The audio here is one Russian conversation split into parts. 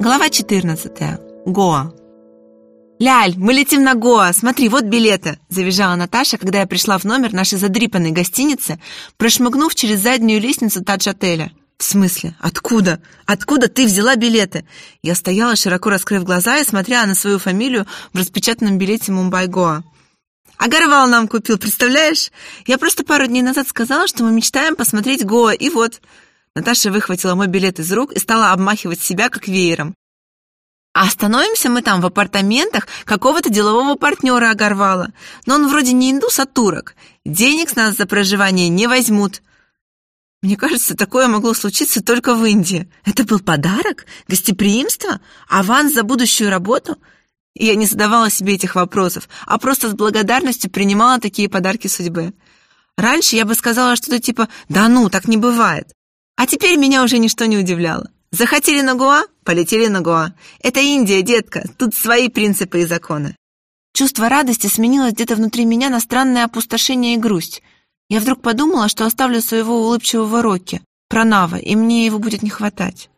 Глава 14. Гоа. «Ляль, мы летим на Гоа! Смотри, вот билеты!» Завизжала Наташа, когда я пришла в номер нашей задрипанной гостиницы, прошмыгнув через заднюю лестницу тадж-отеля. «В смысле? Откуда? Откуда ты взяла билеты?» Я стояла, широко раскрыв глаза и смотря на свою фамилию в распечатанном билете Мумбай-Гоа. «Агарвал нам купил, представляешь? Я просто пару дней назад сказала, что мы мечтаем посмотреть Гоа, и вот...» Наташа выхватила мой билет из рук и стала обмахивать себя как веером. А остановимся мы там в апартаментах какого-то делового партнера Огарвала. Но он вроде не индус, а турок. Денег с нас за проживание не возьмут. Мне кажется, такое могло случиться только в Индии. Это был подарок? Гостеприимство? Аванс за будущую работу? И я не задавала себе этих вопросов, а просто с благодарностью принимала такие подарки судьбы. Раньше я бы сказала что-то типа «Да ну, так не бывает». А теперь меня уже ничто не удивляло. Захотели на Гоа? Полетели на Гоа. Это Индия, детка, тут свои принципы и законы. Чувство радости сменилось где-то внутри меня на странное опустошение и грусть. Я вдруг подумала, что оставлю своего улыбчивого Рокки, Пранава, и мне его будет не хватать.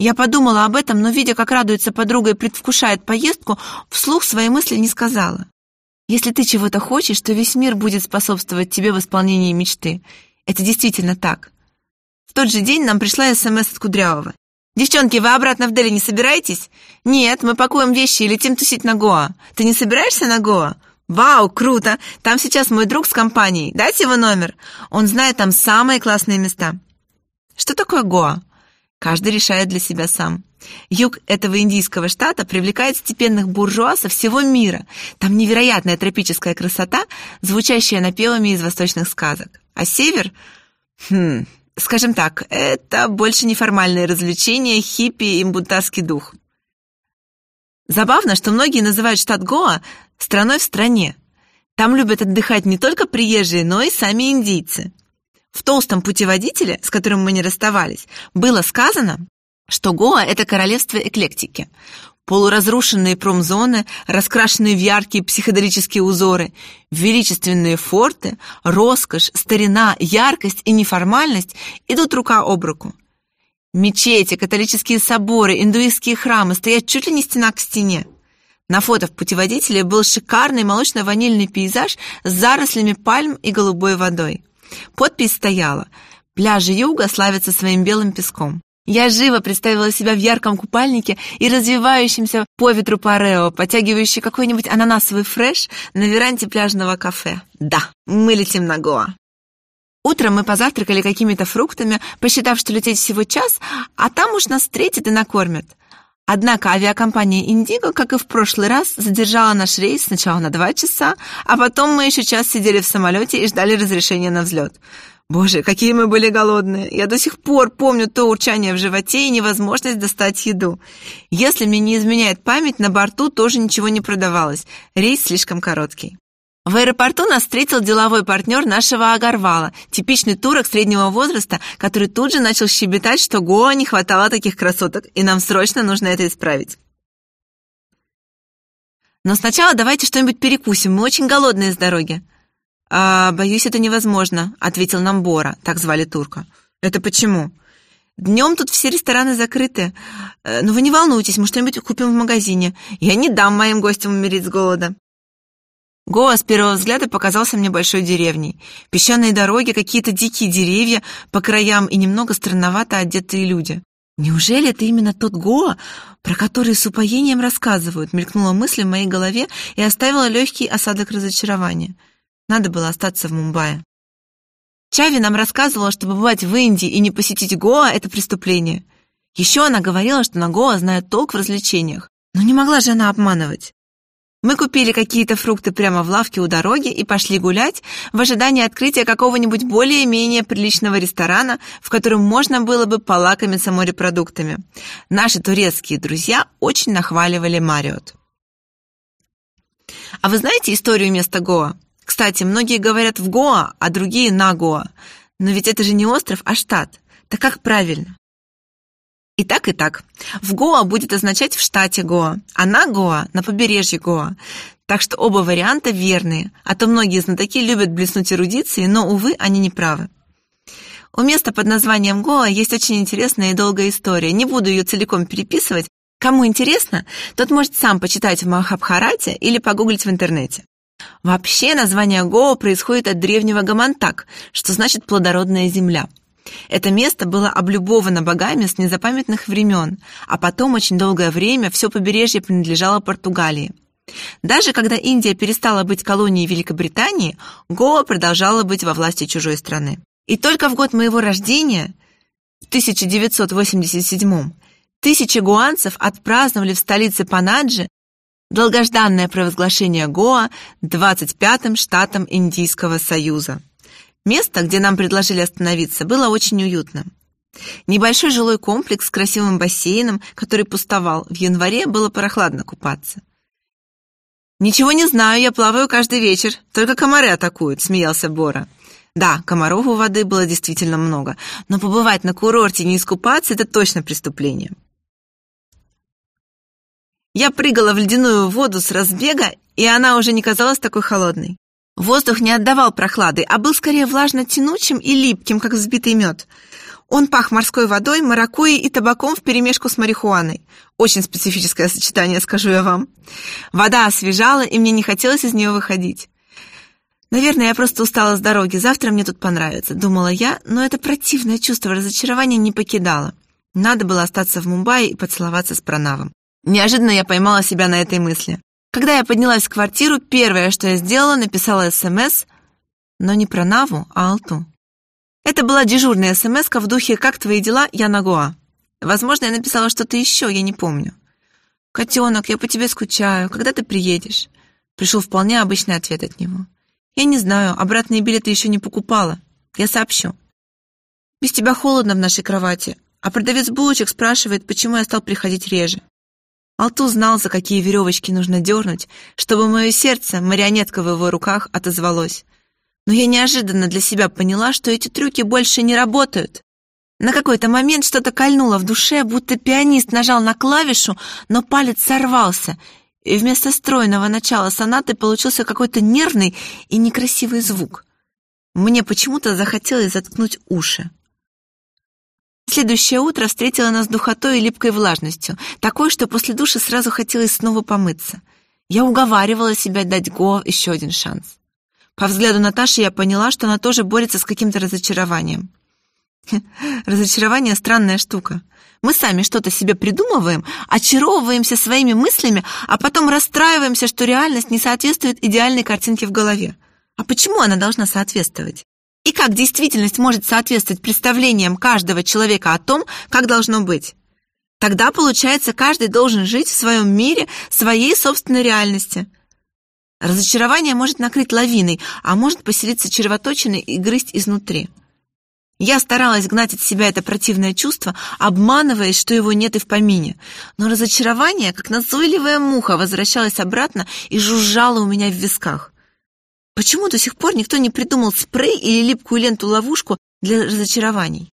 Я подумала об этом, но, видя, как радуется подруга и предвкушает поездку, вслух свои мысли не сказала. Если ты чего-то хочешь, то весь мир будет способствовать тебе в исполнении мечты. Это действительно так тот же день нам пришла СМС от Кудрявого. «Девчонки, вы обратно в Дели не собираетесь?» «Нет, мы пакуем вещи и летим тусить на Гоа. Ты не собираешься на Гоа?» «Вау, круто! Там сейчас мой друг с компанией. Дайте его номер. Он знает там самые классные места». Что такое Гоа? Каждый решает для себя сам. Юг этого индийского штата привлекает степенных буржуа со всего мира. Там невероятная тропическая красота, звучащая напевами из восточных сказок. А север... Хм, Скажем так, это больше неформальное развлечение, хиппи и бунтарский дух. Забавно, что многие называют штат Гоа страной в стране. Там любят отдыхать не только приезжие, но и сами индийцы. В толстом путеводителе, с которым мы не расставались, было сказано, что Гоа — это королевство эклектики полуразрушенные промзоны, раскрашенные в яркие психоделические узоры, величественные форты, роскошь, старина, яркость и неформальность идут рука об руку. Мечети, католические соборы, индуистские храмы стоят чуть ли не стена к стене. На фото в путеводителе был шикарный молочно-ванильный пейзаж с зарослями пальм и голубой водой. Подпись стояла «Пляжи юга славятся своим белым песком». Я живо представила себя в ярком купальнике и развивающемся по ветру парео, потягивающий какой-нибудь ананасовый фреш на веранде пляжного кафе. Да, мы летим на Гоа. Утром мы позавтракали какими-то фруктами, посчитав, что лететь всего час, а там уж нас встретят и накормят. Однако авиакомпания «Индиго», как и в прошлый раз, задержала наш рейс сначала на два часа, а потом мы еще час сидели в самолете и ждали разрешения на взлет. Боже, какие мы были голодные. Я до сих пор помню то урчание в животе и невозможность достать еду. Если мне не изменяет память, на борту тоже ничего не продавалось. Рейс слишком короткий. В аэропорту нас встретил деловой партнер нашего Агарвала, типичный турок среднего возраста, который тут же начал щебетать, что Гоа не хватало таких красоток, и нам срочно нужно это исправить. Но сначала давайте что-нибудь перекусим, мы очень голодные с дороги. «А, боюсь, это невозможно», — ответил нам Бора, так звали турка. «Это почему?» «Днем тут все рестораны закрыты. Э, но вы не волнуйтесь, мы что-нибудь купим в магазине. Я не дам моим гостям умереть с голода». Гоа с первого взгляда показался мне большой деревней. Песчаные дороги, какие-то дикие деревья по краям и немного странновато одетые люди. «Неужели это именно тот Гоа, про который с упоением рассказывают?» мелькнула мысль в моей голове и оставила легкий осадок разочарования. Надо было остаться в Мумбаи. Чави нам рассказывала, что побывать в Индии и не посетить Гоа — это преступление. Еще она говорила, что на Гоа знают толк в развлечениях. Но не могла же она обманывать. Мы купили какие-то фрукты прямо в лавке у дороги и пошли гулять в ожидании открытия какого-нибудь более-менее приличного ресторана, в котором можно было бы полакомиться морепродуктами. Наши турецкие друзья очень нахваливали Мариот. А вы знаете историю места Гоа? Кстати, многие говорят в Гоа, а другие на Гоа. Но ведь это же не остров, а штат. Так как правильно? И так, и так. В Гоа будет означать в штате Гоа, а на Гоа – на побережье Гоа. Так что оба варианта верные, а то многие знатоки любят блеснуть эрудицией, но, увы, они не правы. У места под названием Гоа есть очень интересная и долгая история. Не буду ее целиком переписывать, Кому интересно, тот может сам почитать в Махабхарате или погуглить в интернете. Вообще название Гоа происходит от древнего Гамантак, что значит «плодородная земля». Это место было облюбовано богами с незапамятных времен, а потом очень долгое время все побережье принадлежало Португалии. Даже когда Индия перестала быть колонией Великобритании, Гоа продолжала быть во власти чужой страны. И только в год моего рождения, в 1987 тысячи гуанцев отпраздновали в столице Панаджи долгожданное провозглашение Гоа 25-м штатом Индийского Союза. Место, где нам предложили остановиться, было очень уютным. Небольшой жилой комплекс с красивым бассейном, который пустовал. В январе было прохладно купаться. «Ничего не знаю, я плаваю каждый вечер. Только комары атакуют», — смеялся Бора. Да, комаров у воды было действительно много, но побывать на курорте и не искупаться — это точно преступление. Я прыгала в ледяную воду с разбега, и она уже не казалась такой холодной. Воздух не отдавал прохлады, а был скорее влажно-тянучим и липким, как взбитый мед. Он пах морской водой, маракуйей и табаком вперемешку с марихуаной. Очень специфическое сочетание, скажу я вам. Вода освежала, и мне не хотелось из нее выходить. Наверное, я просто устала с дороги, завтра мне тут понравится, думала я, но это противное чувство разочарования не покидало. Надо было остаться в Мумбаи и поцеловаться с Пранавом. Неожиданно я поймала себя на этой мысли. Когда я поднялась в квартиру, первое, что я сделала, написала СМС, но не про Наву, а Алту. Это была дежурная смс в духе «Как твои дела? Я на Гоа». Возможно, я написала что-то еще, я не помню. «Котенок, я по тебе скучаю. Когда ты приедешь?» Пришел вполне обычный ответ от него. «Я не знаю, обратные билеты еще не покупала. Я сообщу». «Без тебя холодно в нашей кровати, а продавец булочек спрашивает, почему я стал приходить реже. Алту знал, за какие веревочки нужно дернуть, чтобы мое сердце, марионетка в его руках, отозвалось. Но я неожиданно для себя поняла, что эти трюки больше не работают. На какой-то момент что-то кольнуло в душе, будто пианист нажал на клавишу, но палец сорвался, и вместо стройного начала сонаты получился какой-то нервный и некрасивый звук. Мне почему-то захотелось заткнуть уши. Следующее утро встретило нас духотой и липкой влажностью, такой, что после душа сразу хотелось снова помыться. Я уговаривала себя дать Го еще один шанс. По взгляду Наташи я поняла, что она тоже борется с каким-то разочарованием. Разочарование — странная штука. Мы сами что-то себе придумываем, очаровываемся своими мыслями, а потом расстраиваемся, что реальность не соответствует идеальной картинке в голове. А почему она должна соответствовать? И как действительность может соответствовать представлениям каждого человека о том, как должно быть. Тогда, получается, каждый должен жить в своем мире, своей собственной реальности. Разочарование может накрыть лавиной, а может поселиться червоточиной и грызть изнутри. Я старалась гнать от себя это противное чувство, обманываясь, что его нет и в помине. Но разочарование, как назойливая муха, возвращалось обратно и жужжало у меня в висках. Почему до сих пор никто не придумал спрей или липкую ленту-ловушку для разочарований?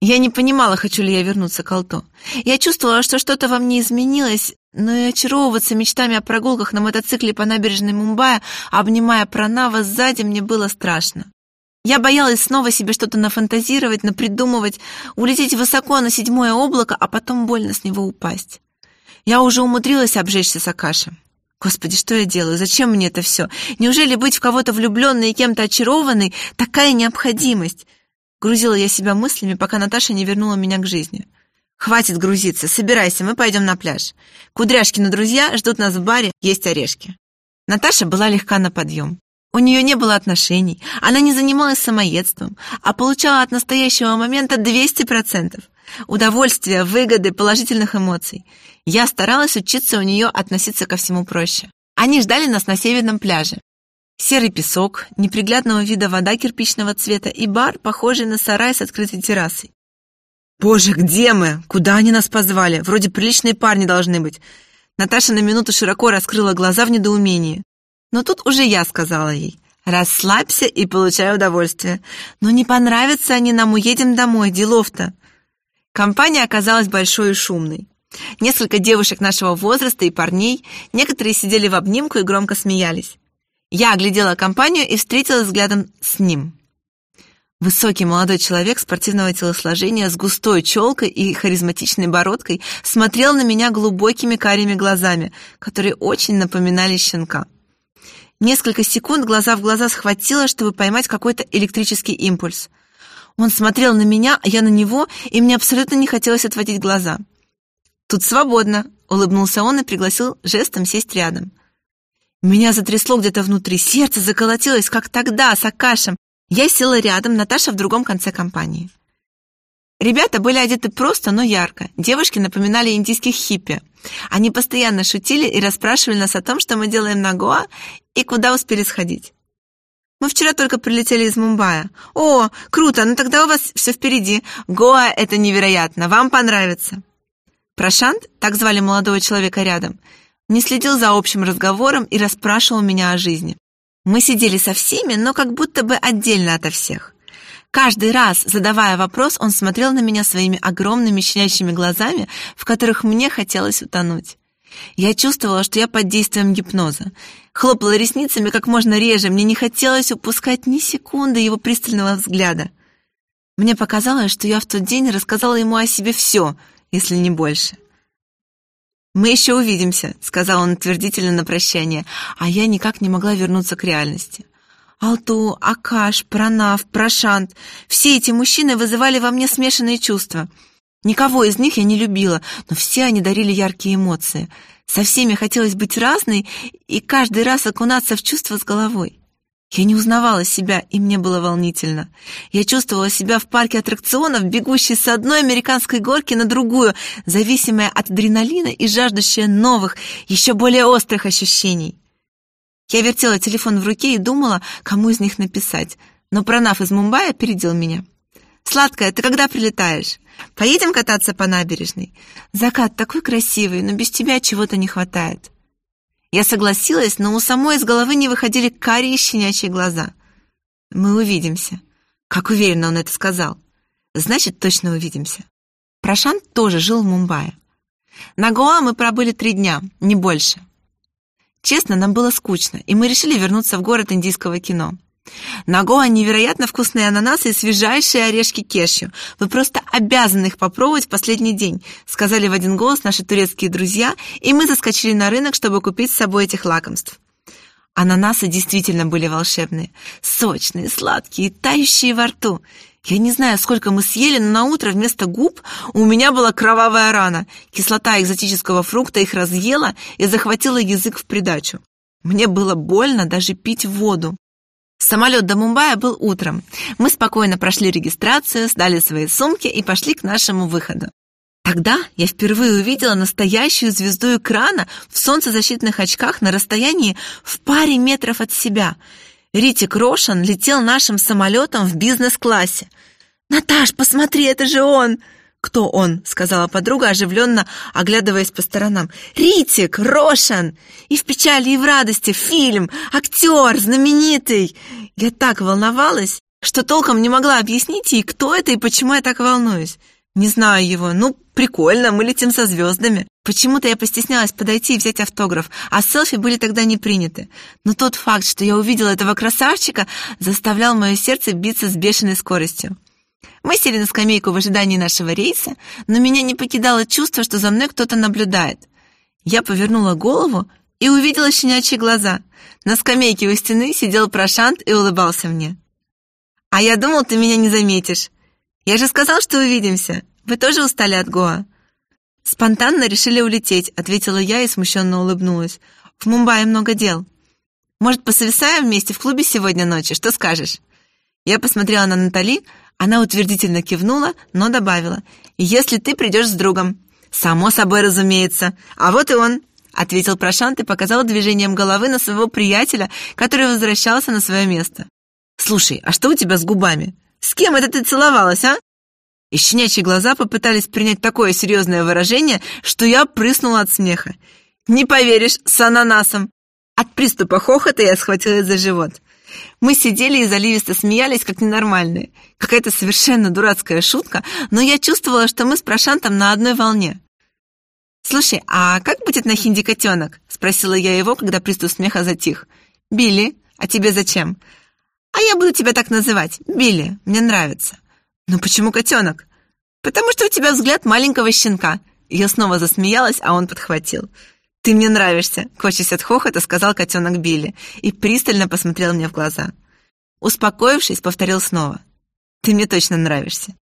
Я не понимала, хочу ли я вернуться к Алто. Я чувствовала, что что-то во мне изменилось, но и очаровываться мечтами о прогулках на мотоцикле по набережной Мумбаи, обнимая Пранава сзади, мне было страшно. Я боялась снова себе что-то нафантазировать, напридумывать, улететь высоко на седьмое облако, а потом больно с него упасть. Я уже умудрилась обжечься Сакаши. Господи, что я делаю? Зачем мне это все? Неужели быть в кого-то влюбленной и кем-то очарованной — такая необходимость? Грузила я себя мыслями, пока Наташа не вернула меня к жизни. «Хватит грузиться, собирайся, мы пойдем на пляж. Кудряшкины друзья ждут нас в баре, есть орешки». Наташа была легка на подъем. У нее не было отношений, она не занималась самоедством, а получала от настоящего момента 200% удовольствия, выгоды, положительных эмоций. Я старалась учиться у нее относиться ко всему проще. Они ждали нас на северном пляже. Серый песок, неприглядного вида вода кирпичного цвета и бар, похожий на сарай с открытой террасой. «Боже, где мы? Куда они нас позвали? Вроде приличные парни должны быть». Наташа на минуту широко раскрыла глаза в недоумении. Но тут уже я сказала ей. «Расслабься и получай удовольствие. Но не понравятся они нам, уедем домой, делов-то». Компания оказалась большой и шумной. Несколько девушек нашего возраста и парней, некоторые сидели в обнимку и громко смеялись. Я оглядела компанию и встретилась взглядом с ним. Высокий молодой человек спортивного телосложения с густой челкой и харизматичной бородкой смотрел на меня глубокими карими глазами, которые очень напоминали щенка. Несколько секунд глаза в глаза схватило, чтобы поймать какой-то электрический импульс. Он смотрел на меня, а я на него, и мне абсолютно не хотелось отводить глаза. «Тут свободно», — улыбнулся он и пригласил жестом сесть рядом. Меня затрясло где-то внутри, сердце заколотилось, как тогда, с Акашем. Я села рядом, Наташа в другом конце компании. Ребята были одеты просто, но ярко. Девушки напоминали индийских хиппи. Они постоянно шутили и расспрашивали нас о том, что мы делаем на Гоа и куда успели сходить. Мы вчера только прилетели из Мумбаи. О, круто, ну тогда у вас все впереди. Гоа — это невероятно, вам понравится. Прошант, так звали молодого человека рядом, не следил за общим разговором и расспрашивал меня о жизни. Мы сидели со всеми, но как будто бы отдельно ото всех. Каждый раз, задавая вопрос, он смотрел на меня своими огромными щенячьими глазами, в которых мне хотелось утонуть. Я чувствовала, что я под действием гипноза. Хлопала ресницами как можно реже, мне не хотелось упускать ни секунды его пристального взгляда. Мне показалось, что я в тот день рассказала ему о себе все, если не больше. «Мы еще увидимся», — сказал он утвердительно на прощание, а я никак не могла вернуться к реальности. Алту, Акаш, Пранав, Прошант — все эти мужчины вызывали во мне смешанные чувства. Никого из них я не любила, но все они дарили яркие эмоции. Со всеми хотелось быть разной и каждый раз окунаться в чувства с головой. Я не узнавала себя, и мне было волнительно. Я чувствовала себя в парке аттракционов, бегущей с одной американской горки на другую, зависимая от адреналина и жаждущая новых, еще более острых ощущений. Я вертела телефон в руке и думала, кому из них написать, но Пронав из Мумбаи опередил меня. «Сладкая, ты когда прилетаешь? Поедем кататься по набережной? Закат такой красивый, но без тебя чего-то не хватает». Я согласилась, но у самой из головы не выходили карие щенячьи глаза. «Мы увидимся». Как уверенно он это сказал. Значит, точно увидимся. Прошант тоже жил в Мумбаи. На Гоа мы пробыли три дня, не больше. Честно, нам было скучно, и мы решили вернуться в город индийского кино. На Гоа невероятно вкусные ананасы и свежайшие орешки кешью. Вы просто обязаны их попробовать в последний день», сказали в один голос наши турецкие друзья, и мы заскочили на рынок, чтобы купить с собой этих лакомств. Ананасы действительно были волшебные. Сочные, сладкие, тающие во рту. Я не знаю, сколько мы съели, но на утро вместо губ у меня была кровавая рана. Кислота экзотического фрукта их разъела и захватила язык в придачу. Мне было больно даже пить воду. Самолет до Мумбаи был утром. Мы спокойно прошли регистрацию, сдали свои сумки и пошли к нашему выходу. Тогда я впервые увидела настоящую звезду экрана в солнцезащитных очках на расстоянии в паре метров от себя. Ритик Рошан летел нашим самолетом в бизнес-классе. «Наташ, посмотри, это же он!» «Кто он?» — сказала подруга, оживленно оглядываясь по сторонам. «Ритик! Рошан! И в печали, и в радости! Фильм! Актер! Знаменитый!» Я так волновалась, что толком не могла объяснить ей, кто это и почему я так волнуюсь. Не знаю его. Ну, прикольно, мы летим со звездами. Почему-то я постеснялась подойти и взять автограф, а селфи были тогда не приняты. Но тот факт, что я увидела этого красавчика, заставлял мое сердце биться с бешеной скоростью. Мы сели на скамейку в ожидании нашего рейса, но меня не покидало чувство, что за мной кто-то наблюдает. Я повернула голову и увидела щенячьи глаза. На скамейке у стены сидел Прошант и улыбался мне. «А я думал, ты меня не заметишь. Я же сказал, что увидимся. Вы тоже устали от Гоа?» «Спонтанно решили улететь», — ответила я и смущенно улыбнулась. «В Мумбаи много дел. Может, посовисаем вместе в клубе сегодня ночью? Что скажешь?» Я посмотрела на Натали, она утвердительно кивнула, но добавила. «Если ты придешь с другом». «Само собой, разумеется. А вот и он», — ответил Прошант и показал движением головы на своего приятеля, который возвращался на свое место. «Слушай, а что у тебя с губами? С кем это ты целовалась, а?» И щенячьи глаза попытались принять такое серьезное выражение, что я прыснула от смеха. «Не поверишь, с ананасом!» От приступа хохота я схватилась за живот. Мы сидели и заливисто смеялись, как ненормальные. Какая-то совершенно дурацкая шутка, но я чувствовала, что мы с Прошантом на одной волне. «Слушай, а как будет на хинди котенок?» — спросила я его, когда приступ смеха затих. «Билли, а тебе зачем?» А я буду тебя так называть. Билли, мне нравится. Но почему котенок? Потому что у тебя взгляд маленького щенка. Я снова засмеялась, а он подхватил. «Ты мне нравишься», — кочась от хохота, сказал котенок Билли и пристально посмотрел мне в глаза. Успокоившись, повторил снова. «Ты мне точно нравишься».